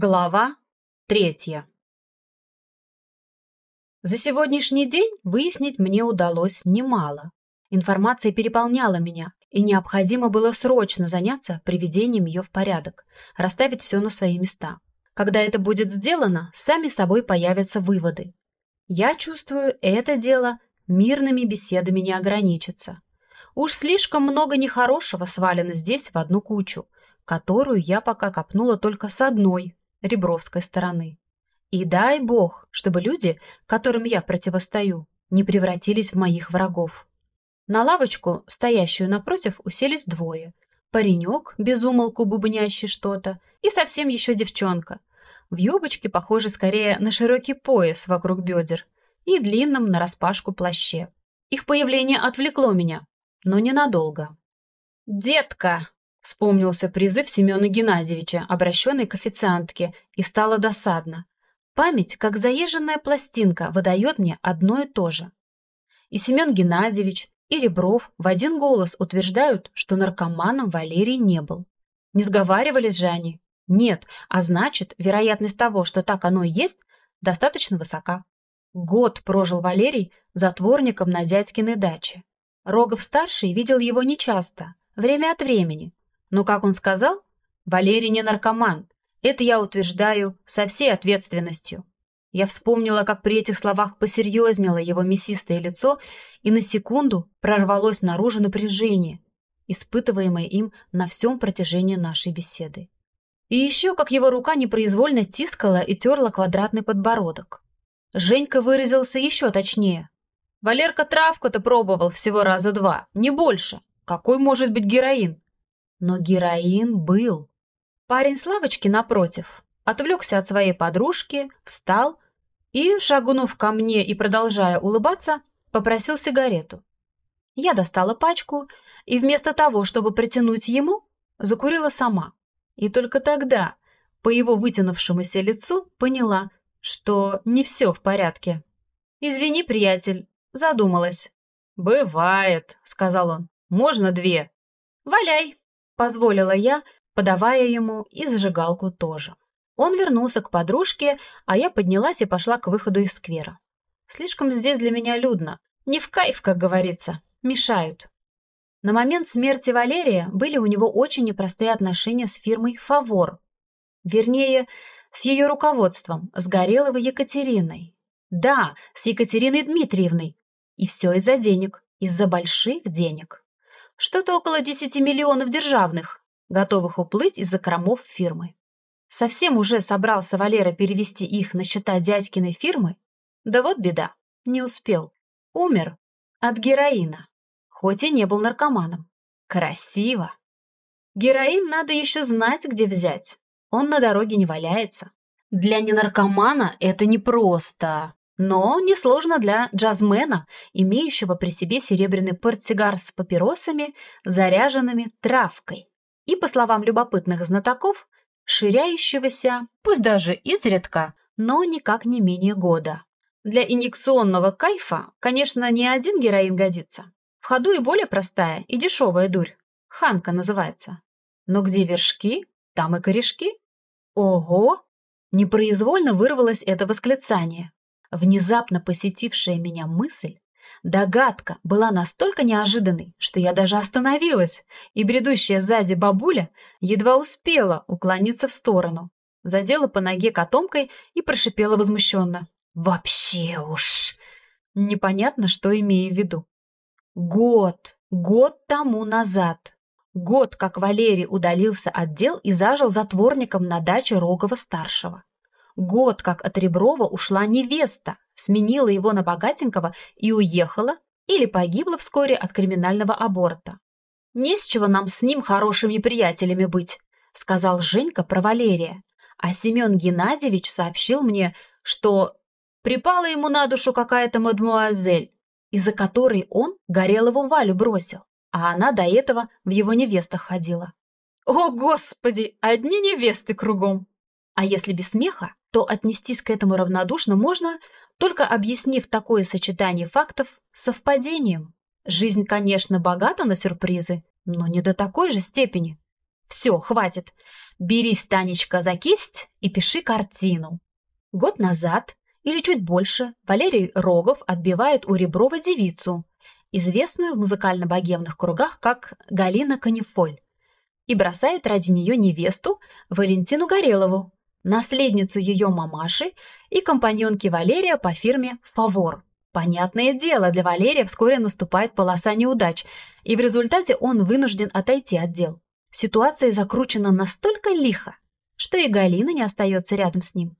Глава третья За сегодняшний день выяснить мне удалось немало. Информация переполняла меня, и необходимо было срочно заняться приведением ее в порядок, расставить все на свои места. Когда это будет сделано, сами собой появятся выводы. Я чувствую, это дело мирными беседами не ограничится. Уж слишком много нехорошего свалено здесь в одну кучу, которую я пока копнула только с одной, Ребровской стороны. И дай бог, чтобы люди, которым я противостою, не превратились в моих врагов. На лавочку, стоящую напротив, уселись двое. Паренек, безумолку бубнящий что-то, и совсем еще девчонка. В юбочке, похоже, скорее на широкий пояс вокруг бедер и длинном нараспашку плаще. Их появление отвлекло меня, но ненадолго. «Детка!» Вспомнился призыв Семена Геннадьевича, обращенный к официантке, и стало досадно. Память, как заезженная пластинка, выдает мне одно и то же. И Семен Геннадьевич, и Ребров в один голос утверждают, что наркоманом Валерий не был. Не сговаривались же они? Нет, а значит, вероятность того, что так оно и есть, достаточно высока. Год прожил Валерий затворником на дядькиной даче. Рогов-старший видел его нечасто, время от времени, но, как он сказал, Валерий не наркоман. Это я утверждаю со всей ответственностью. Я вспомнила, как при этих словах посерьезнело его мясистое лицо, и на секунду прорвалось наружу напряжение, испытываемое им на всем протяжении нашей беседы. И еще, как его рука непроизвольно тискала и терла квадратный подбородок. Женька выразился еще точнее. Валерка травку-то пробовал всего раза два, не больше. Какой может быть героин? Но героин был. Парень с лавочки напротив отвлекся от своей подружки, встал и, шагнув ко мне и продолжая улыбаться, попросил сигарету. Я достала пачку и вместо того, чтобы протянуть ему, закурила сама. И только тогда, по его вытянувшемуся лицу, поняла, что не все в порядке. «Извини, приятель, задумалась». «Бывает», — сказал он. «Можно две?» «Валяй», Позволила я, подавая ему и зажигалку тоже. Он вернулся к подружке, а я поднялась и пошла к выходу из сквера. Слишком здесь для меня людно. Не в кайф, как говорится. Мешают. На момент смерти Валерия были у него очень непростые отношения с фирмой «Фавор». Вернее, с ее руководством, с Гореловой Екатериной. Да, с Екатериной Дмитриевной. И все из-за денег, из-за больших денег. Что-то около 10 миллионов державных, готовых уплыть из за кромов фирмы. Совсем уже собрался Валера перевести их на счета дядькиной фирмы? Да вот беда, не успел. Умер от героина, хоть и не был наркоманом. Красиво. Героин надо еще знать, где взять. Он на дороге не валяется. Для ненаркомана это непросто но несложно для джазмена, имеющего при себе серебряный портсигар с папиросами, заряженными травкой, и, по словам любопытных знатоков, ширяющегося, пусть даже изредка, но никак не менее года. Для инъекционного кайфа, конечно, не один героин годится. В ходу и более простая, и дешевая дурь. Ханка называется. Но где вершки, там и корешки. Ого! Непроизвольно вырвалось это восклицание. Внезапно посетившая меня мысль, догадка была настолько неожиданной, что я даже остановилась, и бредущая сзади бабуля едва успела уклониться в сторону, задела по ноге котомкой и прошипела возмущенно. «Вообще уж!» Непонятно, что имею в виду. Год, год тому назад. Год, как Валерий удалился от дел и зажил затворником на даче Рогова-старшего. Год, как от Реброва ушла невеста, сменила его на богатенького и уехала или погибла вскоре от криминального аборта. «Не с чего нам с ним хорошими приятелями быть», сказал Женька про Валерия. А Семен Геннадьевич сообщил мне, что припала ему на душу какая-то мадмуазель, из-за которой он Горелову Валю бросил, а она до этого в его невестах ходила. О, Господи, одни невесты кругом! А если без смеха, то отнестись к этому равнодушно можно, только объяснив такое сочетание фактов совпадением. Жизнь, конечно, богата на сюрпризы, но не до такой же степени. Все, хватит. Берись, Танечка, за кисть и пиши картину. Год назад, или чуть больше, Валерий Рогов отбивает у Реброва девицу, известную в музыкально-богемных кругах как Галина Канифоль, и бросает ради нее невесту Валентину Горелову, наследницу ее мамаши и компаньонки Валерия по фирме «Фавор». Понятное дело, для Валерия вскоре наступает полоса неудач, и в результате он вынужден отойти от дел. Ситуация закручена настолько лихо, что и Галина не остается рядом с ним.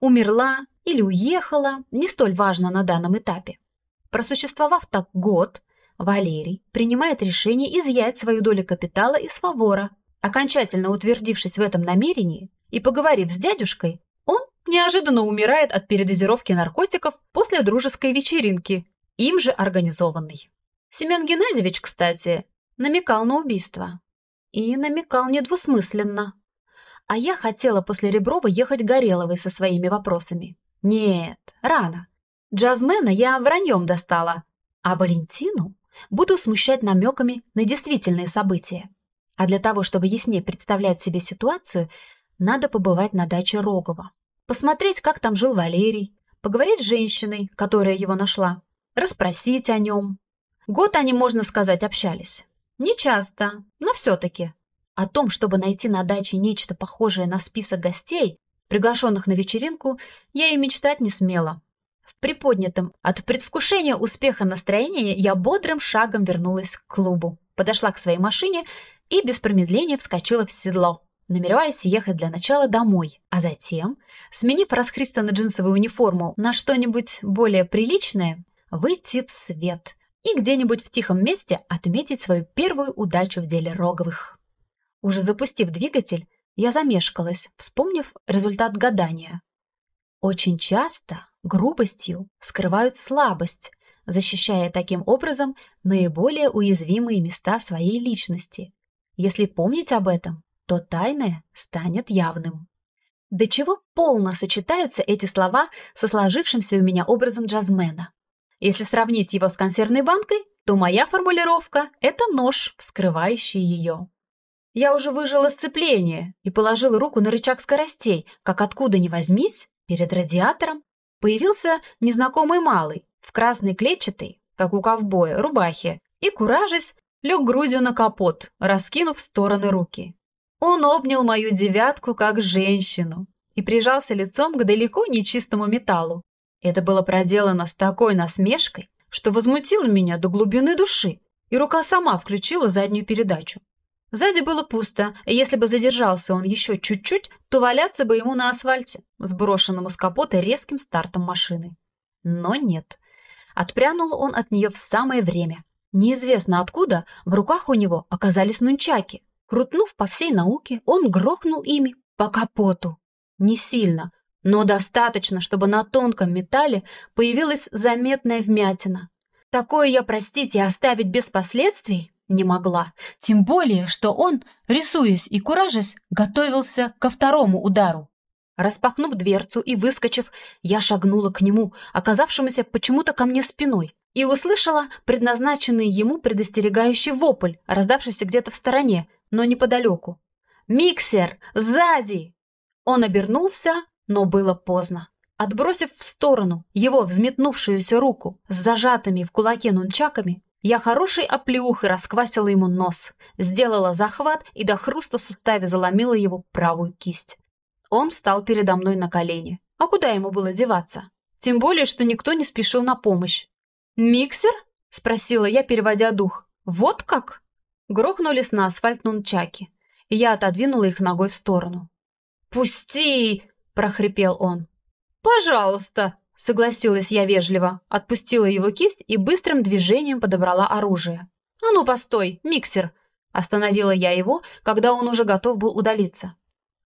Умерла или уехала, не столь важно на данном этапе. Просуществовав так год, Валерий принимает решение изъять свою долю капитала из фавора. Окончательно утвердившись в этом намерении и поговорив с дядюшкой, он неожиданно умирает от передозировки наркотиков после дружеской вечеринки, им же организованной. Семен Геннадьевич, кстати, намекал на убийство. И намекал недвусмысленно. А я хотела после Реброва ехать Гореловой со своими вопросами. Нет, рано. Джазмена я враньем достала, а Валентину буду смущать намеками на действительные события. А для того, чтобы яснее представлять себе ситуацию, надо побывать на даче Рогова, посмотреть, как там жил Валерий, поговорить с женщиной, которая его нашла, расспросить о нем. Год они, можно сказать, общались. Не часто, но все-таки. О том, чтобы найти на даче нечто похожее на список гостей, приглашенных на вечеринку, я и мечтать не смела. В приподнятом от предвкушения успеха настроении я бодрым шагом вернулась к клубу, подошла к своей машине и без промедления вскочила в седло, намереваясь ехать для начала домой, а затем, сменив расхристанную джинсовую униформу на что-нибудь более приличное, выйти в свет и где-нибудь в тихом месте отметить свою первую удачу в деле Роговых. Уже запустив двигатель, я замешкалась, вспомнив результат гадания. Очень часто грубостью скрывают слабость, защищая таким образом наиболее уязвимые места своей личности. Если помнить об этом, то тайное станет явным. До чего полно сочетаются эти слова со сложившимся у меня образом джазмена. Если сравнить его с консервной банкой, то моя формулировка – это нож, вскрывающий ее. Я уже выжила сцепление и положила руку на рычаг скоростей, как откуда ни возьмись, перед радиатором Появился незнакомый малый в красной клетчатой, как у ковбоя, рубахе, и, куражась, лег грудью на капот, раскинув в стороны руки. Он обнял мою девятку как женщину и прижался лицом к далеко не чистому металлу. Это было проделано с такой насмешкой, что возмутило меня до глубины души, и рука сама включила заднюю передачу. Сзади было пусто, и если бы задержался он еще чуть-чуть, то валяться бы ему на асфальте, сброшенному с капота резким стартом машины. Но нет. Отпрянул он от нее в самое время. Неизвестно откуда в руках у него оказались нунчаки. Крутнув по всей науке, он грохнул ими по капоту. Не сильно, но достаточно, чтобы на тонком металле появилась заметная вмятина. Такое я простить и оставить без последствий не могла. Тем более, что он, рисуясь и куражась, готовился ко второму удару. Распахнув дверцу и выскочив, я шагнула к нему, оказавшемуся почему-то ко мне спиной, и услышала предназначенный ему предостерегающий вопль, раздавшийся где-то в стороне, но неподалеку. «Миксер! Сзади!» Он обернулся, но было поздно. Отбросив в сторону его взметнувшуюся руку с зажатыми в кулаке нунчаками, я хорошей оплеухой расквасила ему нос, сделала захват и до хруста суставе заломила его правую кисть. Он встал передо мной на колени. А куда ему было деваться? Тем более, что никто не спешил на помощь. «Миксер?» — спросила я, переводя дух. «Вот как?» Грохнулись на асфальт нунчаки, и я отодвинула их ногой в сторону. «Пусти!» — прохрипел он. «Пожалуйста!» Согласилась я вежливо, отпустила его кисть и быстрым движением подобрала оружие. «А ну, постой, миксер!» Остановила я его, когда он уже готов был удалиться.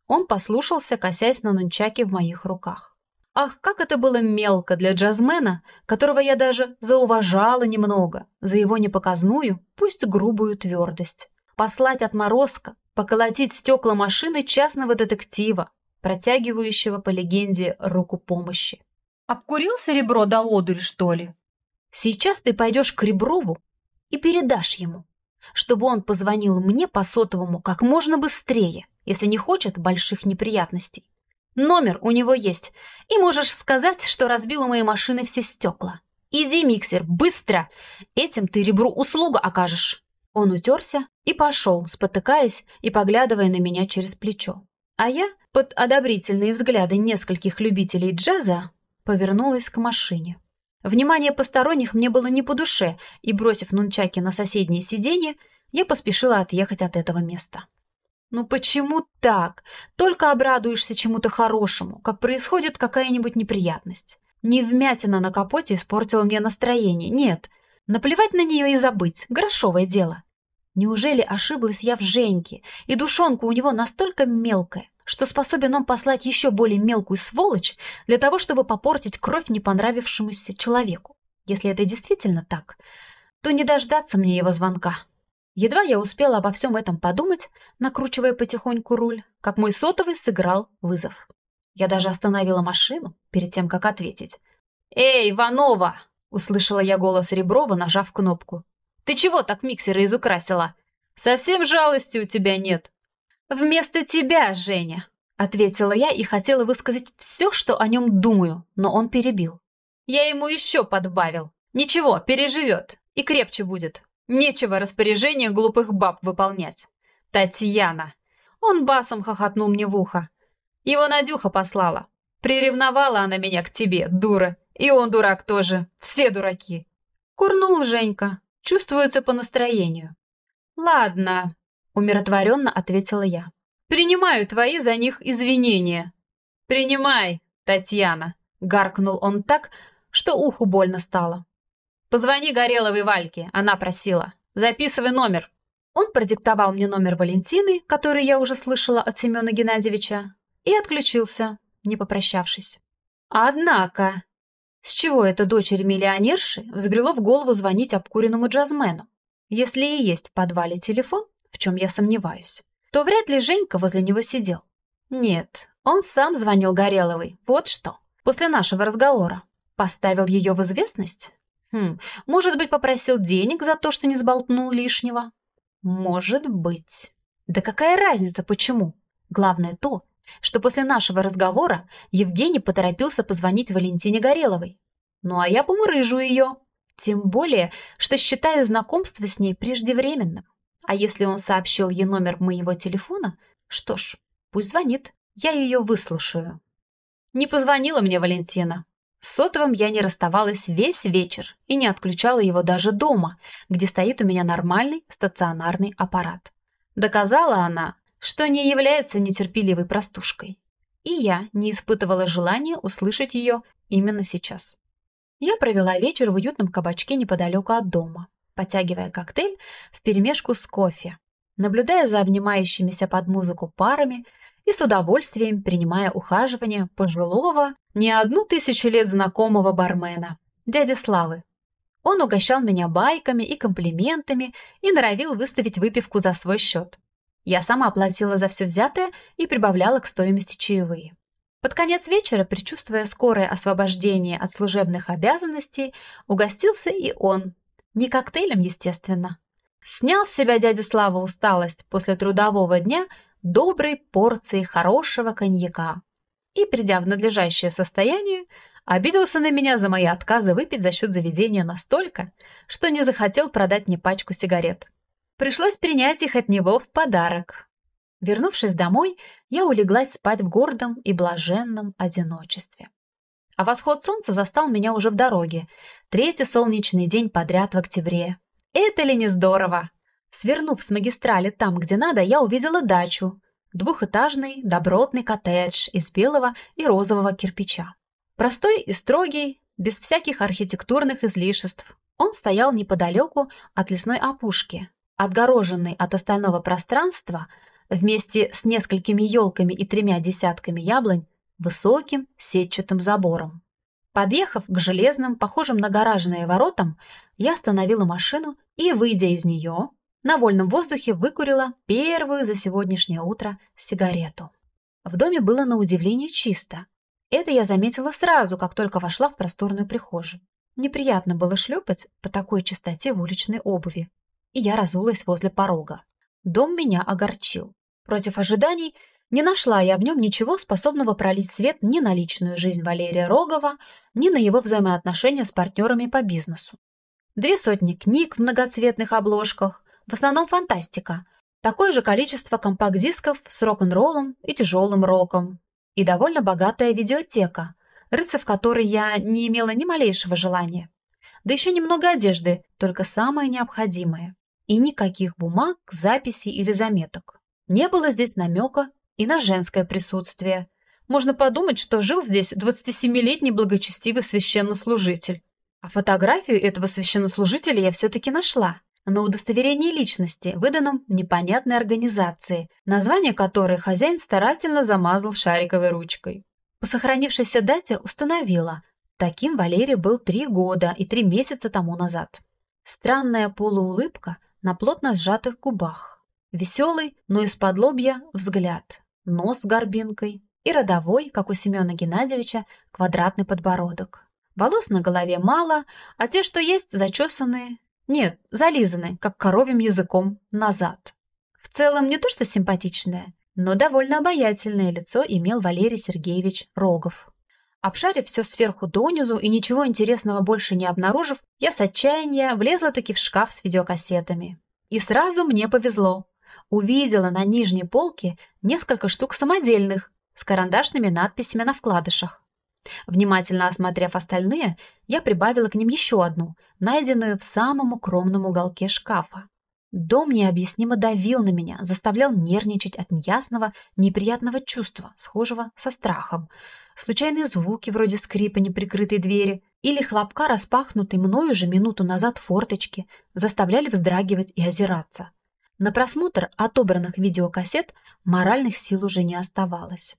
Он послушался, косясь на нунчаки в моих руках. Ах, как это было мелко для джазмена, которого я даже зауважала немного за его непоказную, пусть грубую твердость. Послать отморозка, поколотить стекла машины частного детектива, протягивающего по легенде руку помощи. Обкурил серебро до одурь, что ли? Сейчас ты пойдешь к Реброву и передашь ему, чтобы он позвонил мне по сотовому как можно быстрее если не хочет больших неприятностей. Номер у него есть, и можешь сказать, что разбил у моей машины все стекла. Иди, миксер, быстро! Этим ты ребру услугу окажешь. Он утерся и пошел, спотыкаясь и поглядывая на меня через плечо. А я, под одобрительные взгляды нескольких любителей джаза, повернулась к машине. Внимание посторонних мне было не по душе, и, бросив нунчаки на соседнее сиденье, я поспешила отъехать от этого места. Ну почему так? Только обрадуешься чему-то хорошему, как происходит какая-нибудь неприятность. Не вмятина на капоте испортила мне настроение, нет. Наплевать на нее и забыть, грошовое дело. Неужели ошиблась я в Женьке, и душонка у него настолько мелкая, что способен он послать еще более мелкую сволочь для того, чтобы попортить кровь не понравившемуся человеку? Если это действительно так, то не дождаться мне его звонка. Едва я успела обо всем этом подумать, накручивая потихоньку руль, как мой сотовый сыграл вызов. Я даже остановила машину перед тем, как ответить. «Эй, Иванова!» — услышала я голос Реброва, нажав кнопку. «Ты чего так миксеры изукрасила? Совсем жалости у тебя нет!» «Вместо тебя, Женя!» — ответила я и хотела высказать все, что о нем думаю, но он перебил. «Я ему еще подбавил. Ничего, переживет и крепче будет. Нечего распоряжение глупых баб выполнять. Татьяна!» Он басом хохотнул мне в ухо. Его Надюха послала. Приревновала она меня к тебе, дура. И он дурак тоже. Все дураки. Курнул Женька. Чувствуется по настроению. Ладно, умиротворенно ответила я. Принимаю твои за них извинения. Принимай, Татьяна, гаркнул он так, что уху больно стало. «Позвони Гореловой Вальке», — она просила. «Записывай номер». Он продиктовал мне номер Валентины, который я уже слышала от Семена Геннадьевича, и отключился, не попрощавшись. Однако, с чего эта дочери миллионерши взбрело в голову звонить обкуренному джазмену? Если и есть в подвале телефон, в чем я сомневаюсь, то вряд ли Женька возле него сидел. Нет, он сам звонил Гореловой, вот что, после нашего разговора. Поставил ее в известность? Хм, может быть, попросил денег за то, что не сболтнул лишнего? Может быть. Да какая разница, почему? Главное то, что после нашего разговора Евгений поторопился позвонить Валентине Гореловой. Ну а я помурыжу ее. Тем более, что считаю знакомство с ней преждевременным. А если он сообщил ей номер моего телефона, что ж, пусть звонит, я ее выслушаю. Не позвонила мне Валентина. С сотовым я не расставалась весь вечер и не отключала его даже дома, где стоит у меня нормальный стационарный аппарат. Доказала она, что не является нетерпеливой простушкой. И я не испытывала желания услышать ее именно сейчас. Я провела вечер в уютном кабачке неподалеку от дома, потягивая коктейль вперемешку с кофе, наблюдая за обнимающимися под музыку парами и с удовольствием принимая ухаживание пожилого, не одну тысячу лет знакомого бармена, дяди Славы. Он угощал меня байками и комплиментами и норовил выставить выпивку за свой счет. Я сама платила за все взятое и прибавляла к стоимости чаевые. Под конец вечера, предчувствуя скорое освобождение от служебных обязанностей, угостился и он. Не коктейлем, естественно. Снял с себя дядя Слава усталость после трудового дня доброй порции хорошего коньяка и, придя в надлежащее состояние, обиделся на меня за мои отказы выпить за счет заведения настолько, что не захотел продать мне пачку сигарет. Пришлось принять их от него в подарок. Вернувшись домой, я улеглась спать в гордом и блаженном одиночестве. А восход солнца застал меня уже в дороге. Третий солнечный день подряд в октябре. Это ли не здорово? Свернув с магистрали там, где надо, я увидела дачу. Двухэтажный, добротный коттедж из белого и розового кирпича. Простой и строгий, без всяких архитектурных излишеств. Он стоял неподалеку от лесной опушки, отгороженный от остального пространства вместе с несколькими елками и тремя десятками яблонь высоким сетчатым забором. Подъехав к железным, похожим на гаражные воротам, я остановила машину и, выйдя из нее, на вольном воздухе выкурила первую за сегодняшнее утро сигарету. В доме было на удивление чисто. Это я заметила сразу, как только вошла в просторную прихожую. Неприятно было шлепать по такой чистоте в уличной обуви. И я разулась возле порога. Дом меня огорчил. Против ожиданий не нашла я в нем ничего, способного пролить свет ни на личную жизнь Валерия Рогова, ни на его взаимоотношения с партнерами по бизнесу. Две сотни книг в многоцветных обложках, в основном фантастика, такое же количество компакт-дисков с рок-н-роллом и тяжелым роком, и довольно богатая видеотека, рыться в которой я не имела ни малейшего желания. Да еще немного одежды, только самое необходимое. И никаких бумаг, записей или заметок. Не было здесь намека и на женское присутствие. Можно подумать, что жил здесь 27-летний благочестивый священнослужитель. А фотографию этого священнослужителя я все-таки нашла на удостоверении личности, выданном непонятной организации, название которой хозяин старательно замазал шариковой ручкой. По сохранившейся дате установила, таким Валерий был три года и три месяца тому назад. Странная полуулыбка на плотно сжатых губах, веселый, но из-под лобья взгляд, нос с горбинкой и родовой, как у Семена Геннадьевича, квадратный подбородок. Волос на голове мало, а те, что есть, зачесанные, нет, зализаны, как коровьим языком, назад. В целом не то что симпатичное, но довольно обаятельное лицо имел Валерий Сергеевич Рогов. Обшарив все сверху донизу и ничего интересного больше не обнаружив, я с отчаяния влезла-таки в шкаф с видеокассетами. И сразу мне повезло. Увидела на нижней полке несколько штук самодельных с карандашными надписями на вкладышах. Внимательно осмотрев остальные, я прибавила к ним еще одну, найденную в самом укромном уголке шкафа. Дом необъяснимо давил на меня, заставлял нервничать от неясного, неприятного чувства, схожего со страхом. Случайные звуки, вроде скрипа неприкрытой двери или хлопка распахнутой мною же минуту назад форточки, заставляли вздрагивать и озираться. На просмотр отобранных видеокассет моральных сил уже не оставалось.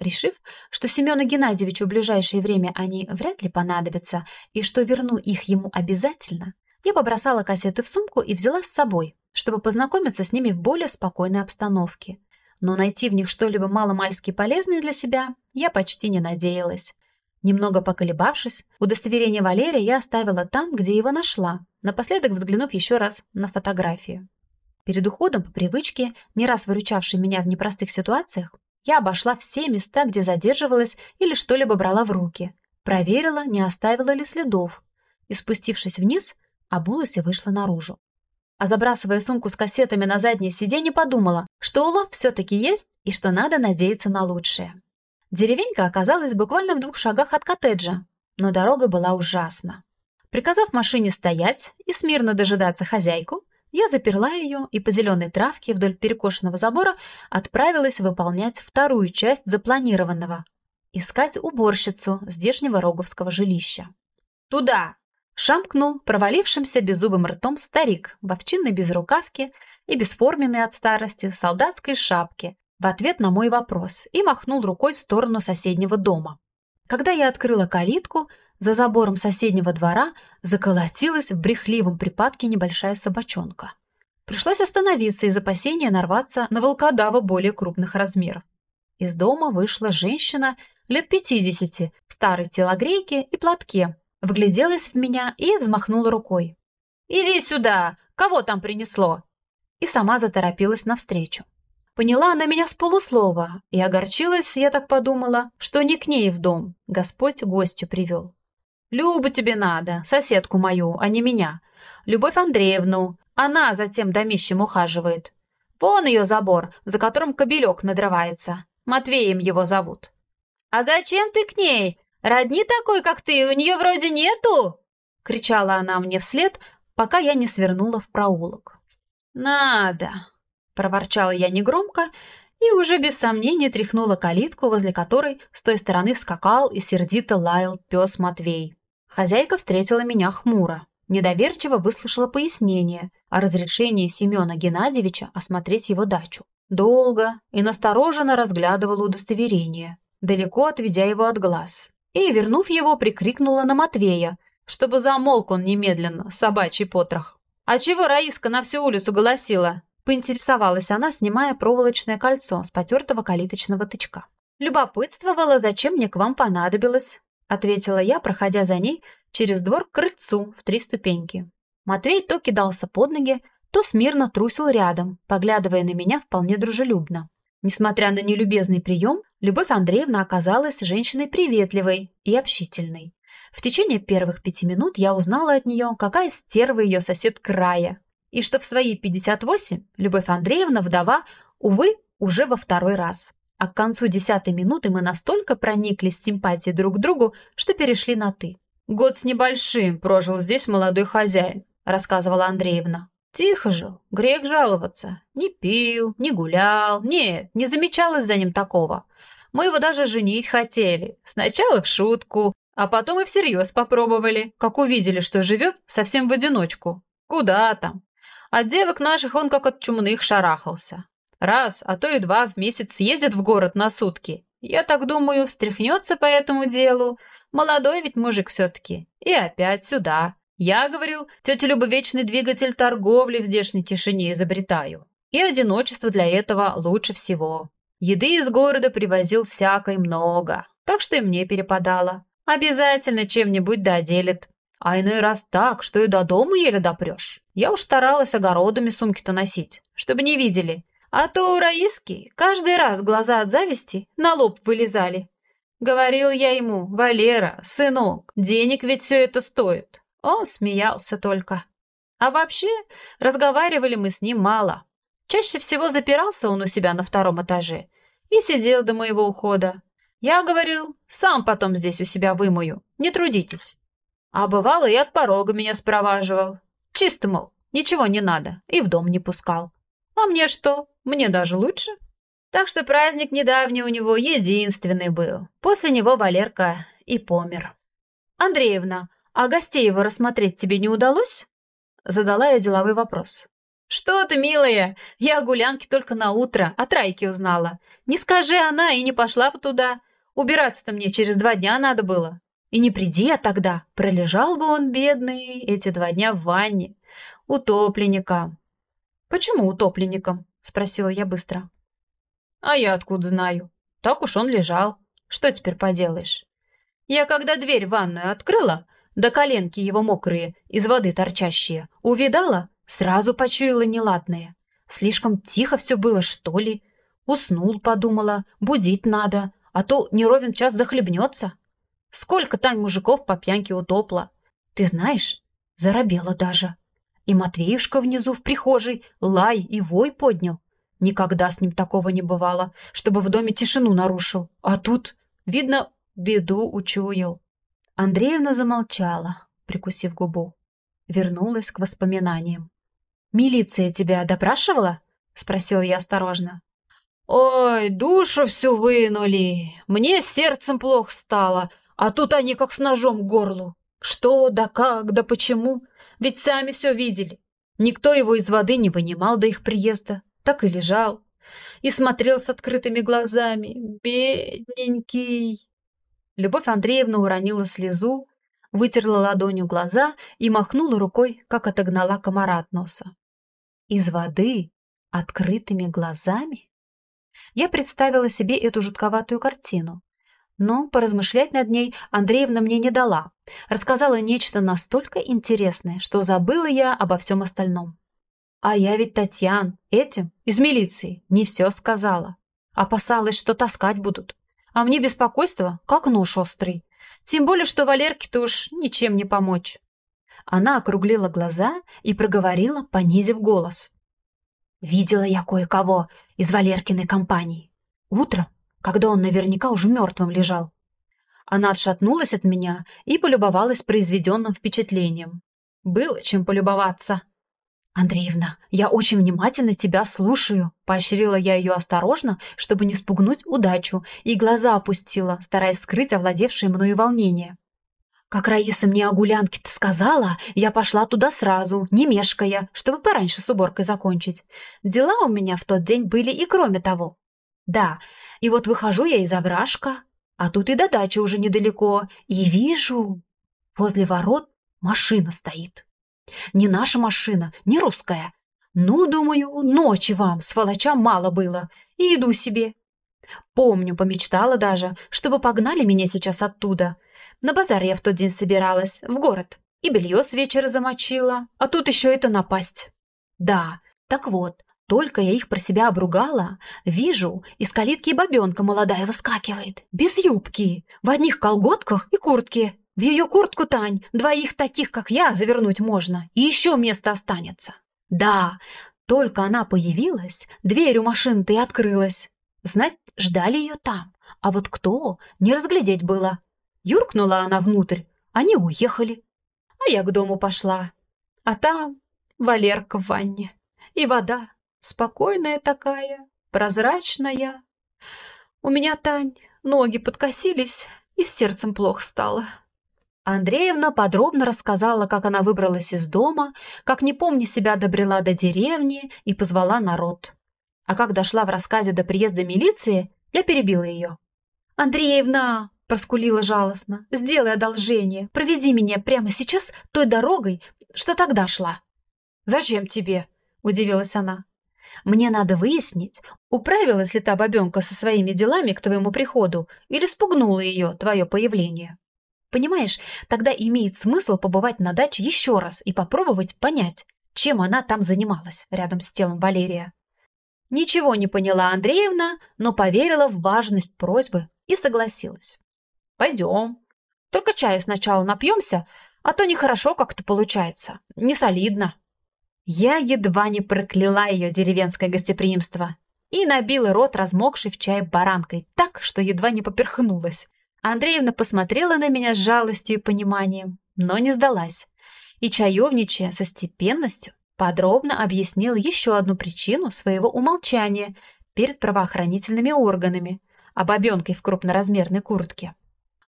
Решив, что Семену Геннадьевичу в ближайшее время они вряд ли понадобятся и что верну их ему обязательно, я побросала кассеты в сумку и взяла с собой, чтобы познакомиться с ними в более спокойной обстановке. Но найти в них что-либо маломальски полезное для себя я почти не надеялась. Немного поколебавшись, удостоверение Валерия я оставила там, где его нашла, напоследок взглянув еще раз на фотографию. Перед уходом по привычке, не раз выручавшей меня в непростых ситуациях, я обошла все места, где задерживалась или что-либо брала в руки, проверила, не оставила ли следов, и, спустившись вниз, обулась и вышла наружу. А забрасывая сумку с кассетами на заднее сиденье, подумала, что улов все-таки есть и что надо надеяться на лучшее. Деревенька оказалась буквально в двух шагах от коттеджа, но дорога была ужасна. Приказав машине стоять и смирно дожидаться хозяйку, я заперла ее и по зеленой травке вдоль перекошенного забора отправилась выполнять вторую часть запланированного – искать уборщицу здешнего роговского жилища. «Туда!» – шамкнул провалившимся беззубым ртом старик в овчинной безрукавке и бесформенной от старости солдатской шапке в ответ на мой вопрос и махнул рукой в сторону соседнего дома. Когда я открыла калитку – за забором соседнего двора заколотилась в брехливом припадке небольшая собачонка. Пришлось остановиться из опасения нарваться на волкодава более крупных размеров. Из дома вышла женщина лет пятидесяти в старой телогрейке и платке, вгляделась в меня и взмахнула рукой. «Иди сюда! Кого там принесло?» И сама заторопилась навстречу. Поняла она меня с полуслова, и огорчилась, я так подумала, что не к ней в дом Господь гостю привел. Любу тебе надо, соседку мою, а не меня. Любовь Андреевну. Она за тем домищем ухаживает. Вон ее забор, за которым кобелек надрывается. Матвеем его зовут. А зачем ты к ней? Родни такой, как ты, у нее вроде нету? Кричала она мне вслед, пока я не свернула в проулок. Надо, проворчала я негромко и уже без сомнения тряхнула калитку, возле которой с той стороны скакал и сердито лаял пес Матвей. Хозяйка встретила меня хмуро, недоверчиво выслушала пояснение о разрешении Семена Геннадьевича осмотреть его дачу. Долго и настороженно разглядывала удостоверение, далеко отведя его от глаз. И, вернув его, прикрикнула на Матвея, чтобы замолк он немедленно, собачий потрох. «А чего Раиска на всю улицу голосила?» Поинтересовалась она, снимая проволочное кольцо с потертого калиточного тычка. Любопытствовала, зачем мне к вам понадобилось. — ответила я, проходя за ней через двор к крыльцу в три ступеньки. Матвей то кидался под ноги, то смирно трусил рядом, поглядывая на меня вполне дружелюбно. Несмотря на нелюбезный прием, Любовь Андреевна оказалась женщиной приветливой и общительной. В течение первых пяти минут я узнала от нее, какая стерва ее сосед края, и что в свои 58 Любовь Андреевна вдова, увы, уже во второй раз. А к концу десятой минуты мы настолько прониклись симпатией друг к другу, что перешли на «ты». «Год с небольшим прожил здесь молодой хозяин», — рассказывала Андреевна. «Тихо жил, грех жаловаться. Не пил, не гулял, нет, не замечалось за ним такого. Мы его даже женить хотели. Сначала в шутку, а потом и всерьез попробовали, как увидели, что живет совсем в одиночку. Куда там? От девок наших он как от чумных шарахался. Раз, а то и два в месяц ездит в город на сутки. Я так думаю, встряхнется по этому делу. Молодой ведь мужик все-таки. И опять сюда. Я, говорил, тетя Люба вечный двигатель торговли в здешней тишине изобретаю. И одиночество для этого лучше всего. Еды из города привозил всякой много, так что и мне перепадало. Обязательно чем-нибудь доделит. А иной раз так, что и до дома еле допрешь. Я уж старалась огородами сумки-то носить, чтобы не видели, а то у Раиски каждый раз глаза от зависти на лоб вылезали. Говорил я ему, Валера, сынок, денег ведь все это стоит. Он смеялся только. А вообще, разговаривали мы с ним мало. Чаще всего запирался он у себя на втором этаже и сидел до моего ухода. Я говорил, сам потом здесь у себя вымою, не трудитесь. А бывало и от порога меня спроваживал. Чисто, мол, ничего не надо, и в дом не пускал. А мне что? Мне даже лучше. Так что праздник недавний у него единственный был. После него Валерка и помер. «Андреевна, а гостей его рассмотреть тебе не удалось?» Задала я деловой вопрос. «Что ты, милая? Я о гулянке только на утро, от Райки узнала. Не скажи она и не пошла бы туда. Убираться-то мне через два дня надо было. И не приди я тогда, пролежал бы он, бедный, эти два дня в ванне. Утопленником. «Почему утопленником?» — спросила я быстро. «А я откуда знаю? Так уж он лежал. Что теперь поделаешь? Я когда дверь в ванную открыла, до коленки его мокрые, из воды торчащие, увидала, сразу почуяла неладное. Слишком тихо все было, что ли? Уснул, подумала, будить надо, а то не ровен час захлебнется. Сколько Тань мужиков по пьянке утопла. Ты знаешь, заробела даже. И Матвеюшка внизу в прихожей лай и вой поднял. Никогда с ним такого не бывало, чтобы в доме тишину нарушил. А тут, видно, беду учуял. Андреевна замолчала, прикусив губу. Вернулась к воспоминаниям. «Милиция тебя допрашивала?» — спросила я осторожно. «Ой, душу всю вынули. Мне сердцем плохо стало, а тут они как с ножом к горлу. Что, да как, да почему? Ведь сами все видели. Никто его из воды не вынимал до их приезда. Так и лежал. И смотрел с открытыми глазами. Бедненький. Любовь Андреевна уронила слезу, вытерла ладонью глаза и махнула рукой, как отогнала комара от носа. Из воды? Открытыми глазами? Я представила себе эту жутковатую картину. Но поразмышлять над ней Андреевна мне не дала. Рассказала нечто настолько интересное, что забыла я обо всем остальном. А я ведь Татьян, этим, из милиции, не все сказала. Опасалась, что таскать будут. А мне беспокойство, как нож острый. Тем более, что Валерке-то уж ничем не помочь. Она округлила глаза и проговорила, понизив голос. «Видела я кое-кого из Валеркиной компании. Утром когда он наверняка уже мертвым лежал. Она отшатнулась от меня и полюбовалась произведенным впечатлением. Было чем полюбоваться. «Андреевна, я очень внимательно тебя слушаю», — поощрила я ее осторожно, чтобы не спугнуть удачу, и глаза опустила, стараясь скрыть овладевшее мною волнение. «Как Раиса мне о гулянке-то сказала, я пошла туда сразу, не мешкая, чтобы пораньше с уборкой закончить. Дела у меня в тот день были и кроме того. Да, и вот выхожу я из овражка, а тут и до дачи уже недалеко, и вижу, возле ворот машина стоит. Не наша машина, не русская. Ну, думаю, ночи вам, сволочам, мало было, и иду себе. Помню, помечтала даже, чтобы погнали меня сейчас оттуда. На базар я в тот день собиралась, в город, и белье с вечера замочила, а тут еще это напасть. Да, так вот, только я их про себя обругала, вижу, из калитки бабенка молодая выскакивает, без юбки, в одних колготках и куртке. В ее куртку, Тань, двоих таких, как я, завернуть можно, и еще место останется. Да, только она появилась, дверь у машины-то и открылась. Знать, ждали ее там, а вот кто, не разглядеть было. Юркнула она внутрь, они уехали. А я к дому пошла. А там Валерка в ванне. И вода спокойная такая, прозрачная. У меня, Тань, ноги подкосились, и с сердцем плохо стало. Андреевна подробно рассказала, как она выбралась из дома, как, не помня себя, добрела до деревни и позвала народ. А как дошла в рассказе до приезда милиции, я перебила ее. «Андреевна!» – проскулила жалостно. «Сделай одолжение, проведи меня прямо сейчас той дорогой, что тогда шла». «Зачем тебе?» – удивилась она. Мне надо выяснить, управилась ли та бабенка со своими делами к твоему приходу или спугнула ее твое появление. Понимаешь, тогда имеет смысл побывать на даче еще раз и попробовать понять, чем она там занималась рядом с телом Валерия. Ничего не поняла Андреевна, но поверила в важность просьбы и согласилась. «Пойдем. Только чаю сначала напьемся, а то нехорошо как-то получается, не солидно». Я едва не прокляла ее деревенское гостеприимство и набила рот размокшей в чай баранкой так, что едва не поперхнулась. Андреевна посмотрела на меня с жалостью и пониманием, но не сдалась. И чаевничая со степенностью подробно объяснила еще одну причину своего умолчания перед правоохранительными органами об бабенке в крупноразмерной куртке.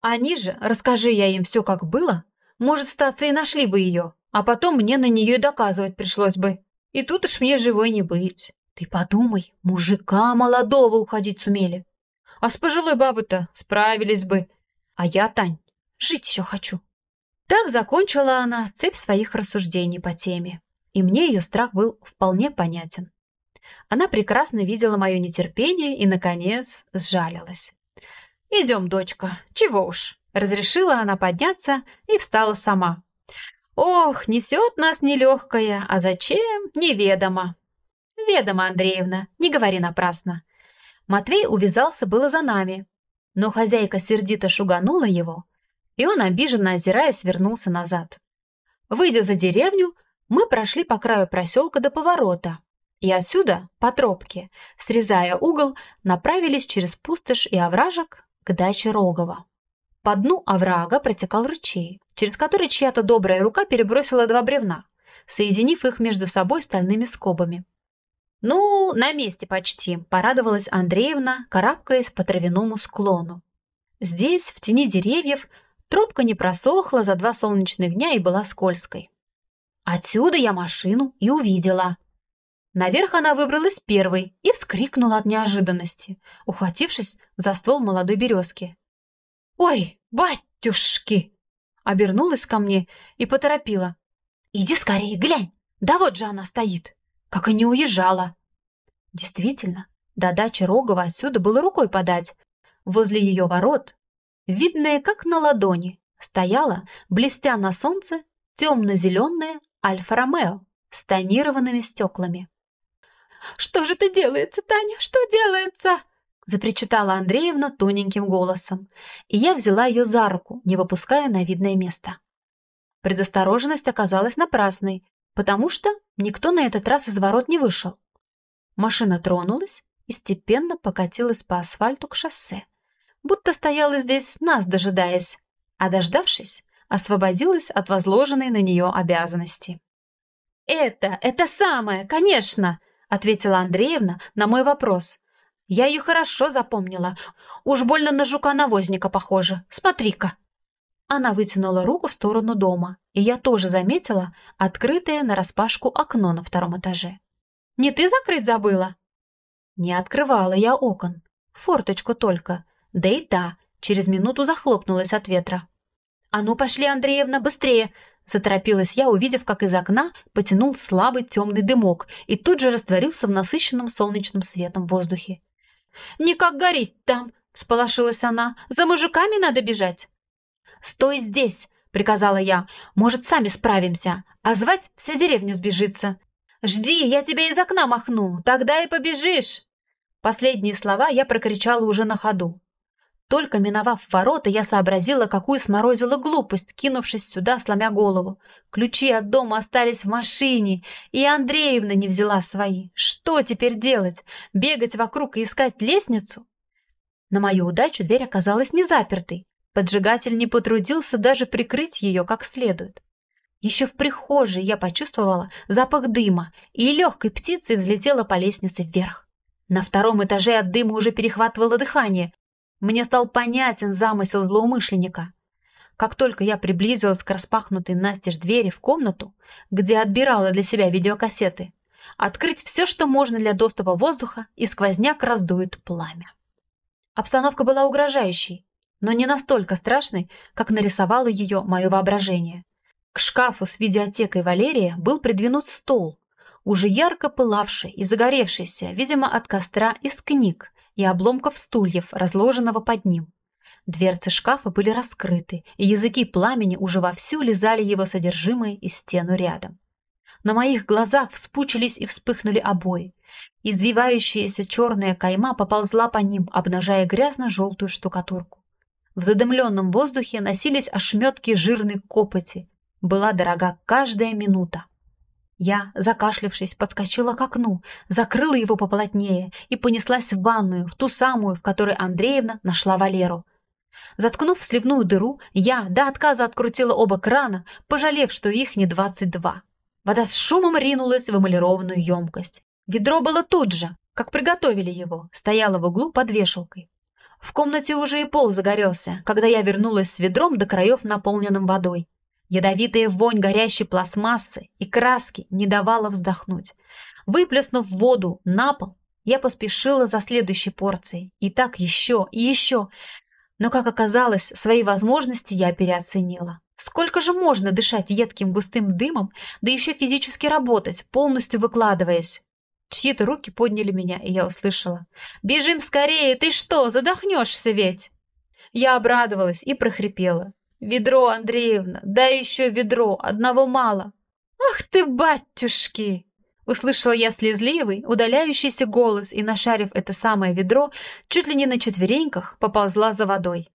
Они же, расскажи я им все как было, может, статься и нашли бы ее, а потом мне на нее и доказывать пришлось бы. И тут уж мне живой не быть. Ты подумай, мужика молодого уходить сумели. А с пожилой бабой-то справились бы. А я, Тань, жить еще хочу. Так закончила она цепь своих рассуждений по теме. И мне ее страх был вполне понятен. Она прекрасно видела мое нетерпение и, наконец, сжалилась. «Идем, дочка, чего уж?» Разрешила она подняться и встала сама, Ох, несет нас нелегкая, а зачем, неведомо. Ведомо, Андреевна, не говори напрасно. Матвей увязался было за нами, но хозяйка сердито шуганула его, и он, обиженно озираясь, вернулся назад. Выйдя за деревню, мы прошли по краю проселка до поворота, и отсюда, по тропке, срезая угол, направились через пустошь и овражек к даче Рогова. По дну оврага протекал ручей, через который чья-то добрая рука перебросила два бревна, соединив их между собой стальными скобами. «Ну, на месте почти», — порадовалась Андреевна, карабкаясь по травяному склону. Здесь, в тени деревьев, тропка не просохла за два солнечных дня и была скользкой. Отсюда я машину и увидела. Наверх она выбралась первой и вскрикнула от неожиданности, ухватившись за ствол молодой березки. «Ой, батюшки!» Обернулась ко мне и поторопила. «Иди скорее, глянь! Да вот же она стоит! Как и не уезжала!» Действительно, до дачи Рогова отсюда было рукой подать. Возле ее ворот, видная как на ладони, стояла, блестя на солнце, темно-зеленая Альфа-Ромео с тонированными стеклами. «Что же это делается, Таня? Что делается?» запричитала Андреевна тоненьким голосом, и я взяла ее за руку, не выпуская на видное место. Предосторожность оказалась напрасной, потому что никто на этот раз из ворот не вышел. Машина тронулась и степенно покатилась по асфальту к шоссе, будто стояла здесь нас дожидаясь, а дождавшись, освободилась от возложенной на нее обязанности. «Это, это самое, конечно!» — ответила Андреевна на мой вопрос, я ее хорошо запомнила. Уж больно на жука-навозника похоже. Смотри-ка. Она вытянула руку в сторону дома, и я тоже заметила открытое нараспашку окно на втором этаже. «Не ты закрыть забыла?» Не открывала я окон. Форточку только. Да и та через минуту захлопнулась от ветра. «А ну, пошли, Андреевна, быстрее!» Заторопилась я, увидев, как из окна потянул слабый темный дымок и тут же растворился в насыщенном солнечным светом воздухе. «Никак горит там!» — всполошилась она. «За мужиками надо бежать!» «Стой здесь!» — приказала я. «Может, сами справимся, а звать вся деревня сбежится. «Жди, я тебя из окна махну, тогда и побежишь!» Последние слова я прокричала уже на ходу. Только миновав ворота, я сообразила, какую сморозила глупость, кинувшись сюда, сломя голову. Ключи от дома остались в машине, и Андреевна не взяла свои. Что теперь делать? Бегать вокруг и искать лестницу? На мою удачу дверь оказалась не запертой. Поджигатель не потрудился даже прикрыть ее как следует. Еще в прихожей я почувствовала запах дыма и легкой птицей взлетела по лестнице вверх. На втором этаже от дыма уже перехватывало дыхание. Мне стал понятен замысел злоумышленника. Как только я приблизилась к распахнутой настежь двери в комнату, где отбирала для себя видеокассеты, открыть все, что можно для доступа воздуха, и сквозняк раздует пламя. Обстановка была угрожающей, но не настолько страшной, как нарисовало ее мое воображение. К шкафу с видеотекой Валерия был придвинут стол, уже ярко пылавший и загоревшийся, видимо, от костра из книг и обломков стульев, разложенного под ним. Дверцы шкафа были раскрыты, и языки пламени уже вовсю лизали его содержимое и стену рядом. На моих глазах вспучились и вспыхнули обои. Извивающаяся черная кайма поползла по ним, обнажая грязно-желтую штукатурку. В задымленном воздухе носились ошметки жирной копоти, была дорога каждая минута. Я, закашлявшись, подскочила к окну, закрыла его поплотнее и понеслась в ванную, в ту самую, в которой Андреевна нашла Валеру. Заткнув сливную дыру, я до отказа открутила оба крана, пожалев, что их не двадцать два. Вода с шумом ринулась в эмалированную емкость. Ведро было тут же, как приготовили его, стояло в углу под вешалкой. В комнате уже и пол загорелся, когда я вернулась с ведром до краев, наполненным водой. Ядовитая вонь горящей пластмассы и краски не давала вздохнуть. Выплеснув воду на пол, я поспешила за следующей порцией. И так еще, и еще. Но, как оказалось, свои возможности я переоценила. Сколько же можно дышать едким густым дымом, да еще физически работать, полностью выкладываясь? Чьи-то руки подняли меня, и я услышала. «Бежим скорее! Ты что, задохнешься ведь?» Я обрадовалась и прохрипела. Ведро, Андреевна, да еще ведро, одного мало. Ах ты, батюшки! Услышала я слезливый, удаляющийся голос и, нашарив это самое ведро, чуть ли не на четвереньках поползла за водой.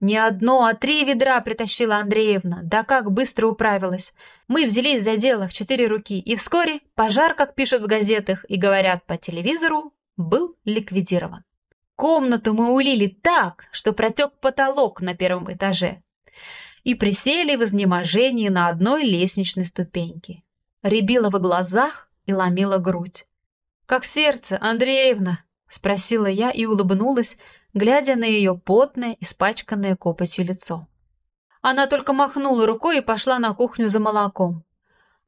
Не одно, а три ведра притащила Андреевна, да как быстро управилась. Мы взялись за дело в четыре руки, и вскоре пожар, как пишут в газетах и говорят по телевизору, был ликвидирован. Комнату мы улили так, что протек потолок на первом этаже и присели в изнеможении на одной лестничной ступеньке. Рябило в глазах и ломила грудь. «Как сердце, Андреевна?» — спросила я и улыбнулась, глядя на ее потное, испачканное копотью лицо. Она только махнула рукой и пошла на кухню за молоком.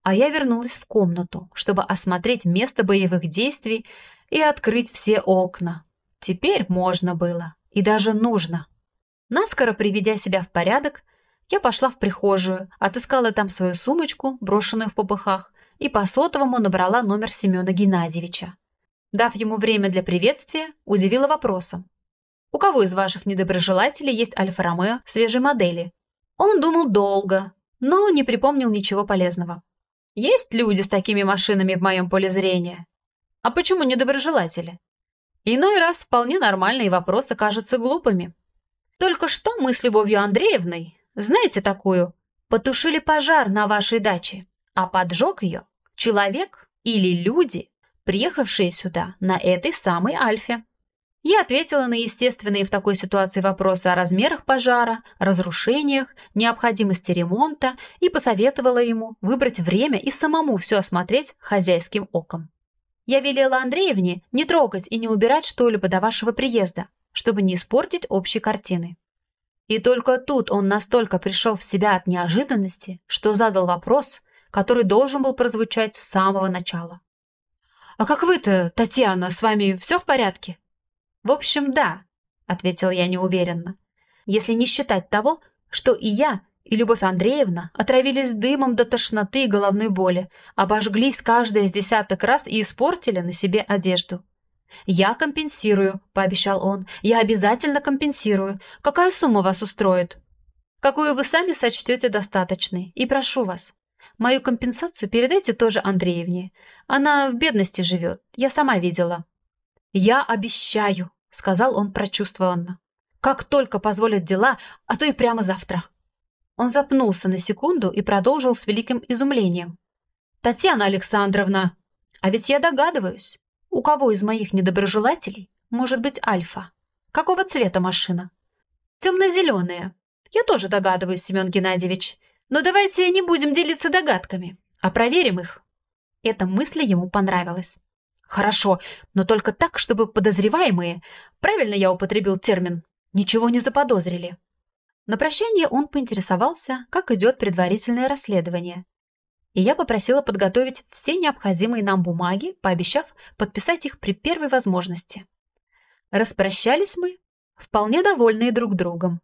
А я вернулась в комнату, чтобы осмотреть место боевых действий и открыть все окна. Теперь можно было, и даже нужно. Наскоро приведя себя в порядок, я пошла в прихожую, отыскала там свою сумочку, брошенную в попыхах, и по сотовому набрала номер Семена Геннадьевича. Дав ему время для приветствия, удивила вопросом. «У кого из ваших недоброжелателей есть Альфа-Ромео свежей модели?» Он думал долго, но не припомнил ничего полезного. «Есть люди с такими машинами в моем поле зрения?» «А почему недоброжелатели?» Иной раз вполне нормальные вопросы кажутся глупыми. Только что мы с Любовью Андреевной знаете такую? Потушили пожар на вашей даче, а поджег ее человек или люди, приехавшие сюда на этой самой Альфе. Я ответила на естественные в такой ситуации вопросы о размерах пожара, разрушениях, необходимости ремонта и посоветовала ему выбрать время и самому все осмотреть хозяйским оком. Я велела Андреевне не трогать и не убирать что-либо до вашего приезда, чтобы не испортить общей картины. И только тут он настолько пришел в себя от неожиданности, что задал вопрос, который должен был прозвучать с самого начала. «А как вы-то, Татьяна, с вами все в порядке?» «В общем, да», — ответил я неуверенно. «Если не считать того, что и я, и Любовь Андреевна отравились дымом до тошноты и головной боли, обожглись каждая из десяток раз и испортили на себе одежду. «Я компенсирую», — пообещал он. «Я обязательно компенсирую. Какая сумма вас устроит?» «Какую вы сами сочтете достаточной. И прошу вас, Мою компенсацию передайте тоже Андреевне. Она в бедности живет, я сама видела». «Я обещаю», — сказал он прочувствованно. «Как только позволят дела, а то и прямо завтра». Он запнулся на секунду и продолжил с великим изумлением. «Татьяна Александровна, а ведь я догадываюсь, у кого из моих недоброжелателей может быть Альфа? Какого цвета машина?» «Темно-зеленая. Я тоже догадываюсь, Семен Геннадьевич. Но давайте не будем делиться догадками, а проверим их». Эта мысль ему понравилась. «Хорошо, но только так, чтобы подозреваемые, правильно я употребил термин, ничего не заподозрили». На прощание он поинтересовался, как идет предварительное расследование. И я попросила подготовить все необходимые нам бумаги, пообещав подписать их при первой возможности. Распрощались мы, вполне довольные друг другом.